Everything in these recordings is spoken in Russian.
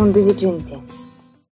Ондовиджинти.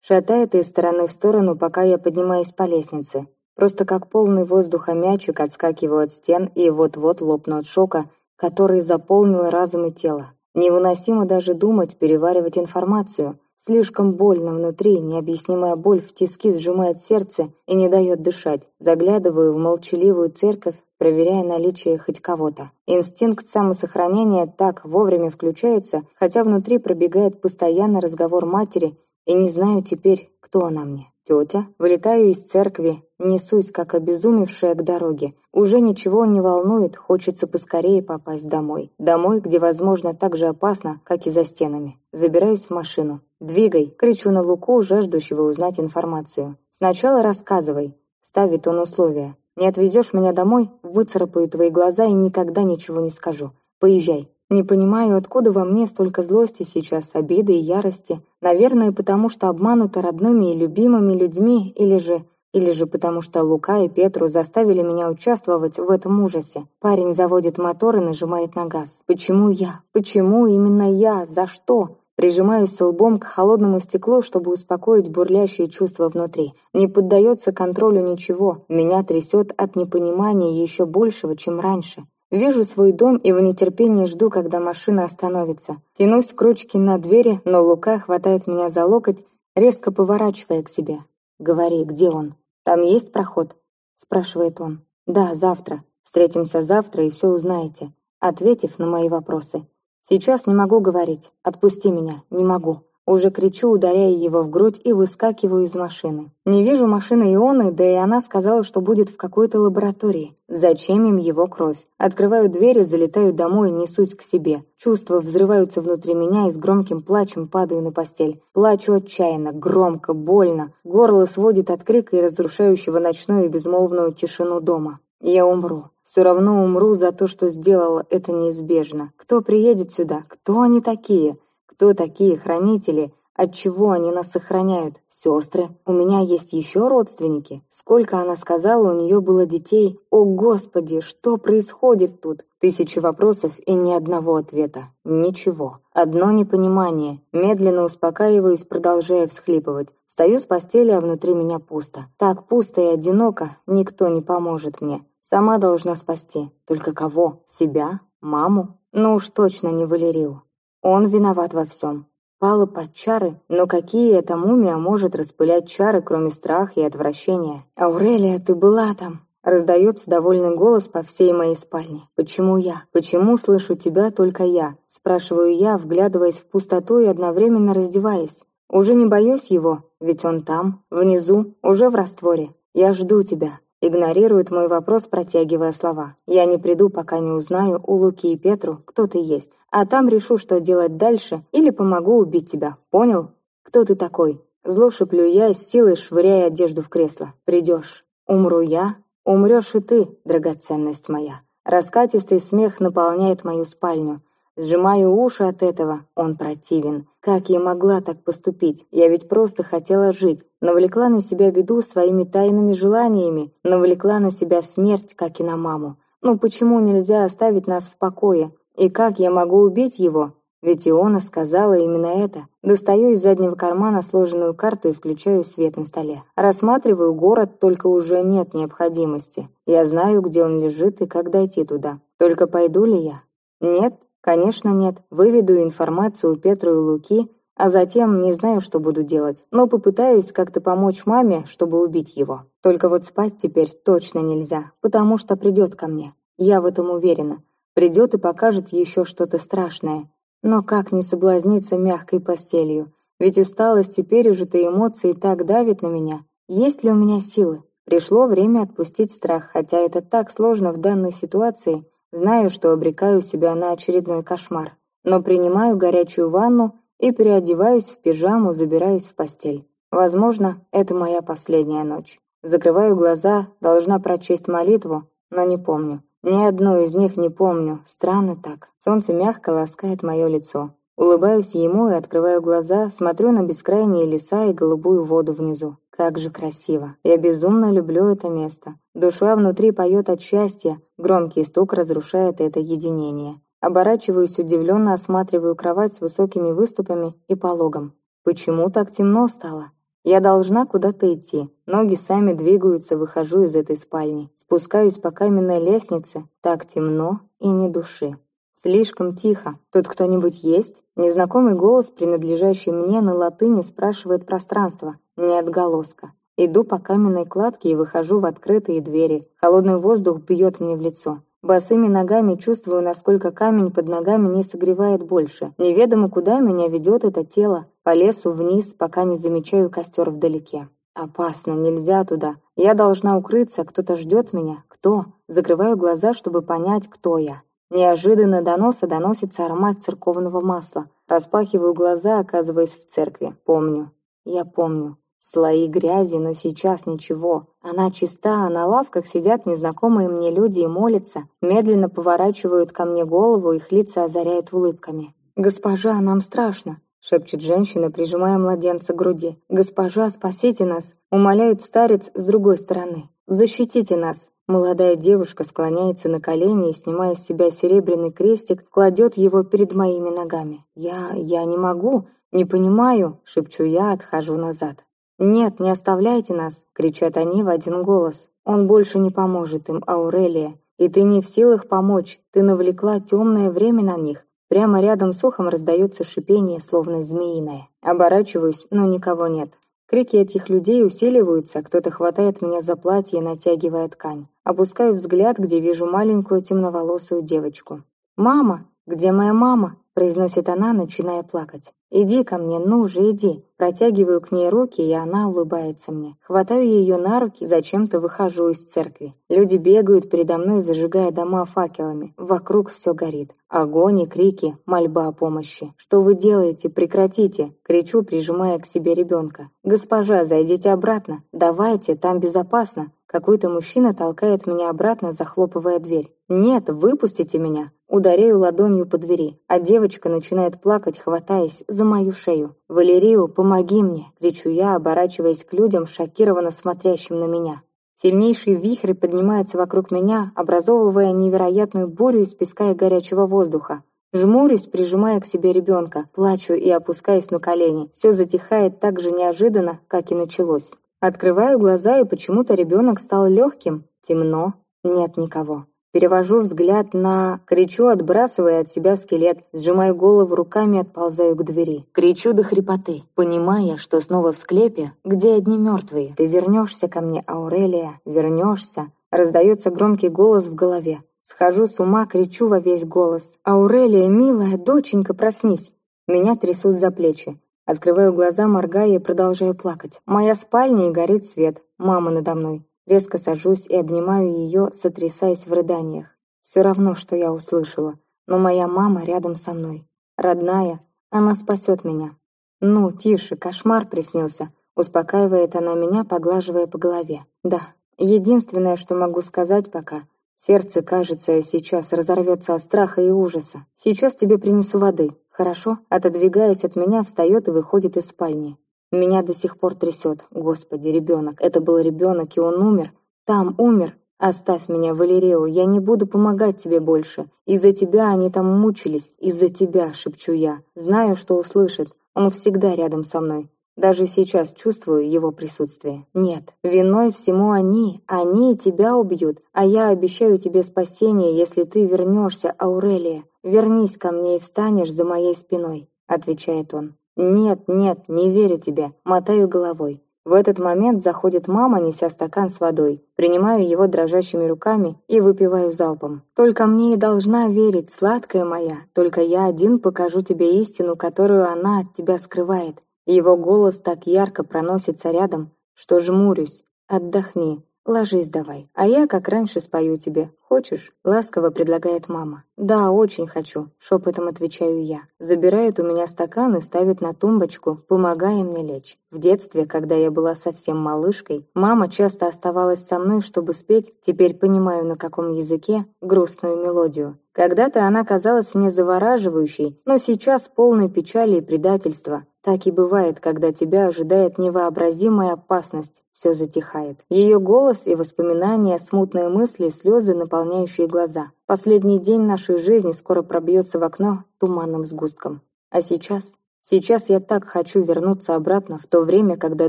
Шатает из стороны в сторону, пока я поднимаюсь по лестнице. Просто как полный воздуха мячик отскакиваю от стен и вот-вот лопну от шока, который заполнил разум и тело. Невыносимо даже думать, переваривать информацию. Слишком больно внутри, необъяснимая боль в тиски сжимает сердце и не дает дышать. Заглядываю в молчаливую церковь, проверяя наличие хоть кого-то. Инстинкт самосохранения так вовремя включается, хотя внутри пробегает постоянно разговор матери, и не знаю теперь, кто она мне. Тетя, вылетаю из церкви, несусь, как обезумевшая к дороге. Уже ничего не волнует, хочется поскорее попасть домой. Домой, где, возможно, так же опасно, как и за стенами. Забираюсь в машину. «Двигай!» — кричу на Луку, жаждущего узнать информацию. «Сначала рассказывай!» — ставит он условия. «Не отвезешь меня домой, выцарапаю твои глаза и никогда ничего не скажу. Поезжай!» Не понимаю, откуда во мне столько злости сейчас, обиды и ярости. Наверное, потому что обманута родными и любимыми людьми, или же... Или же потому что Лука и Петру заставили меня участвовать в этом ужасе. Парень заводит мотор и нажимает на газ. Почему я? Почему именно я? За что? Прижимаюсь лбом к холодному стеклу, чтобы успокоить бурлящие чувства внутри. Не поддается контролю ничего. Меня трясет от непонимания еще большего, чем раньше. Вижу свой дом и в нетерпении жду, когда машина остановится. Тянусь к ручке на двери, но Лука хватает меня за локоть, резко поворачивая к себе. «Говори, где он? Там есть проход?» – спрашивает он. «Да, завтра. Встретимся завтра и все узнаете», ответив на мои вопросы. «Сейчас не могу говорить. Отпусти меня. Не могу». Уже кричу, ударяя его в грудь и выскакиваю из машины. Не вижу машины Ионы, да и она сказала, что будет в какой-то лаборатории. Зачем им его кровь? Открываю двери, залетаю домой и несусь к себе. Чувства взрываются внутри меня и с громким плачем падаю на постель. Плачу отчаянно, громко, больно. Горло сводит от крика и разрушающего ночную и безмолвную тишину дома. Я умру. Все равно умру за то, что сделала это неизбежно. Кто приедет сюда? Кто они такие? Кто такие хранители? Отчего они нас сохраняют? Сестры? У меня есть еще родственники? Сколько она сказала, у нее было детей? О, Господи, что происходит тут? Тысячи вопросов и ни одного ответа. Ничего. Одно непонимание. Медленно успокаиваюсь, продолжая всхлипывать. Встаю с постели, а внутри меня пусто. Так пусто и одиноко, никто не поможет мне. Сама должна спасти. Только кого? Себя? Маму? Ну уж точно не Валерию. Он виноват во всем. Пала под чары, но какие эта мумия может распылять чары, кроме страха и отвращения? «Аурелия, ты была там!» Раздается довольный голос по всей моей спальне. «Почему я? Почему слышу тебя только я?» Спрашиваю я, вглядываясь в пустоту и одновременно раздеваясь. Уже не боюсь его, ведь он там, внизу, уже в растворе. Я жду тебя. Игнорирует мой вопрос, протягивая слова. «Я не приду, пока не узнаю у Луки и Петру, кто ты есть. А там решу, что делать дальше, или помогу убить тебя. Понял? Кто ты такой?» Зло шеплю я, с силой швыряя одежду в кресло. «Придешь. Умру я, умрешь и ты, драгоценность моя». Раскатистый смех наполняет мою спальню. Сжимаю уши от этого, он противен. Как я могла так поступить? Я ведь просто хотела жить. Навлекла на себя беду своими тайными желаниями. Навлекла на себя смерть, как и на маму. Ну почему нельзя оставить нас в покое? И как я могу убить его? Ведь Иона сказала именно это. Достаю из заднего кармана сложенную карту и включаю свет на столе. Рассматриваю город, только уже нет необходимости. Я знаю, где он лежит и как дойти туда. Только пойду ли я? Нет, Конечно, нет. Выведу информацию у Петру и Луки, а затем не знаю, что буду делать. Но попытаюсь как-то помочь маме, чтобы убить его. Только вот спать теперь точно нельзя, потому что придет ко мне. Я в этом уверена. Придет и покажет еще что-то страшное. Но как не соблазниться мягкой постелью? Ведь усталость и пережитые эмоции так давят на меня. Есть ли у меня силы? Пришло время отпустить страх, хотя это так сложно в данной ситуации – Знаю, что обрекаю себя на очередной кошмар, но принимаю горячую ванну и переодеваюсь в пижаму, забираясь в постель. Возможно, это моя последняя ночь. Закрываю глаза, должна прочесть молитву, но не помню. Ни одну из них не помню. Странно так. Солнце мягко ласкает мое лицо. Улыбаюсь ему и открываю глаза, смотрю на бескрайние леса и голубую воду внизу. Как же красиво. Я безумно люблю это место. Душа внутри поет от счастья. Громкий стук разрушает это единение. Оборачиваюсь, удивленно осматриваю кровать с высокими выступами и пологом. Почему так темно стало? Я должна куда-то идти. Ноги сами двигаются, выхожу из этой спальни. Спускаюсь по каменной лестнице. Так темно и ни души. Слишком тихо. Тут кто-нибудь есть? Незнакомый голос, принадлежащий мне на латыни, спрашивает пространство. Не отголоска. Иду по каменной кладке и выхожу в открытые двери. Холодный воздух бьет мне в лицо. Босыми ногами чувствую, насколько камень под ногами не согревает больше. Неведомо, куда меня ведет это тело. По лесу вниз, пока не замечаю костер вдалеке. Опасно, нельзя туда. Я должна укрыться, кто-то ждет меня. Кто? Закрываю глаза, чтобы понять, кто я. Неожиданно до носа доносится аромат церковного масла. Распахиваю глаза, оказываясь в церкви. Помню. Я помню. Слои грязи, но сейчас ничего. Она чиста, а на лавках сидят незнакомые мне люди и молятся. Медленно поворачивают ко мне голову, их лица озаряют улыбками. «Госпожа, нам страшно!» — шепчет женщина, прижимая младенца к груди. «Госпожа, спасите нас!» — умоляет старец с другой стороны. «Защитите нас!» Молодая девушка склоняется на колени и, снимая с себя серебряный крестик, кладет его перед моими ногами. «Я... я не могу, не понимаю!» — шепчу я, отхожу назад. «Нет, не оставляйте нас!» — кричат они в один голос. «Он больше не поможет им, Аурелия. И ты не в силах помочь, ты навлекла темное время на них». Прямо рядом с ухом раздается шипение, словно змеиное. Оборачиваюсь, но никого нет. Крики этих людей усиливаются, кто-то хватает меня за платье, натягивая ткань. Опускаю взгляд, где вижу маленькую темноволосую девочку. «Мама! Где моя мама?» Произносит она, начиная плакать. «Иди ко мне, ну же, иди!» Протягиваю к ней руки, и она улыбается мне. Хватаю ее на руки, зачем-то выхожу из церкви. Люди бегают передо мной, зажигая дома факелами. Вокруг все горит. Огонь и крики, мольба о помощи. «Что вы делаете? Прекратите!» Кричу, прижимая к себе ребенка. «Госпожа, зайдите обратно! Давайте, там безопасно!» Какой-то мужчина толкает меня обратно, захлопывая дверь. «Нет, выпустите меня!» Ударяю ладонью по двери, а девочка начинает плакать, хватаясь за мою шею. «Валерию, помоги мне!» — кричу я, оборачиваясь к людям, шокированно смотрящим на меня. Сильнейший вихрь поднимается вокруг меня, образовывая невероятную бурю из песка и горячего воздуха. Жмурюсь, прижимая к себе ребенка, плачу и опускаюсь на колени. Все затихает так же неожиданно, как и началось. Открываю глаза, и почему-то ребенок стал легким. Темно, нет никого. Перевожу взгляд на... Кричу, отбрасывая от себя скелет, сжимаю голову руками, отползаю к двери. Кричу до хрипоты, понимая, что снова в склепе, где одни мертвые. «Ты вернешься ко мне, Аурелия, вернешься!» Раздается громкий голос в голове. Схожу с ума, кричу во весь голос. «Аурелия, милая, доченька, проснись!» Меня трясут за плечи. Открываю глаза, моргая и продолжаю плакать. Моя спальня и горит свет. Мама надо мной. Резко сажусь и обнимаю ее, сотрясаясь в рыданиях. Все равно, что я услышала. Но моя мама рядом со мной. Родная, она спасет меня. Ну, тише, кошмар приснился. Успокаивает она меня, поглаживая по голове. Да, единственное, что могу сказать пока. Сердце, кажется, сейчас разорвется от страха и ужаса. Сейчас тебе принесу воды. Хорошо? Отодвигаясь от меня, встает и выходит из спальни. Меня до сих пор трясет. Господи, ребенок. Это был ребенок, и он умер. Там умер. Оставь меня, Валерео, я не буду помогать тебе больше. Из-за тебя они там мучились. Из-за тебя, шепчу я. Знаю, что услышит. Он всегда рядом со мной. Даже сейчас чувствую его присутствие. Нет, виной всему они. Они тебя убьют. А я обещаю тебе спасение, если ты вернешься, Аурелия. Вернись ко мне и встанешь за моей спиной, отвечает он. «Нет, нет, не верю тебе», мотаю головой. В этот момент заходит мама, неся стакан с водой. Принимаю его дрожащими руками и выпиваю залпом. «Только мне и должна верить, сладкая моя. Только я один покажу тебе истину, которую она от тебя скрывает». Его голос так ярко проносится рядом, что жмурюсь. «Отдохни, ложись давай, а я, как раньше, спою тебе. Хочешь?» — ласково предлагает мама. «Да, очень хочу», — шепотом отвечаю я. Забирает у меня стакан и ставит на тумбочку, помогая мне лечь. В детстве, когда я была совсем малышкой, мама часто оставалась со мной, чтобы спеть, теперь понимаю на каком языке, грустную мелодию. Когда-то она казалась мне завораживающей, но сейчас полной печали и предательства. Так и бывает, когда тебя ожидает невообразимая опасность, все затихает. Ее голос и воспоминания, смутные мысли, слезы, наполняющие глаза. Последний день нашей жизни скоро пробьется в окно туманным сгустком. А сейчас Сейчас я так хочу вернуться обратно в то время, когда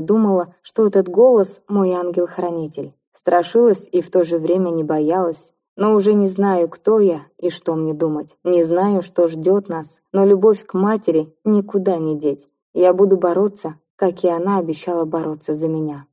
думала, что этот голос – мой ангел-хранитель. Страшилась и в то же время не боялась. Но уже не знаю, кто я и что мне думать. Не знаю, что ждет нас. Но любовь к матери никуда не деть. Я буду бороться, как и она обещала бороться за меня.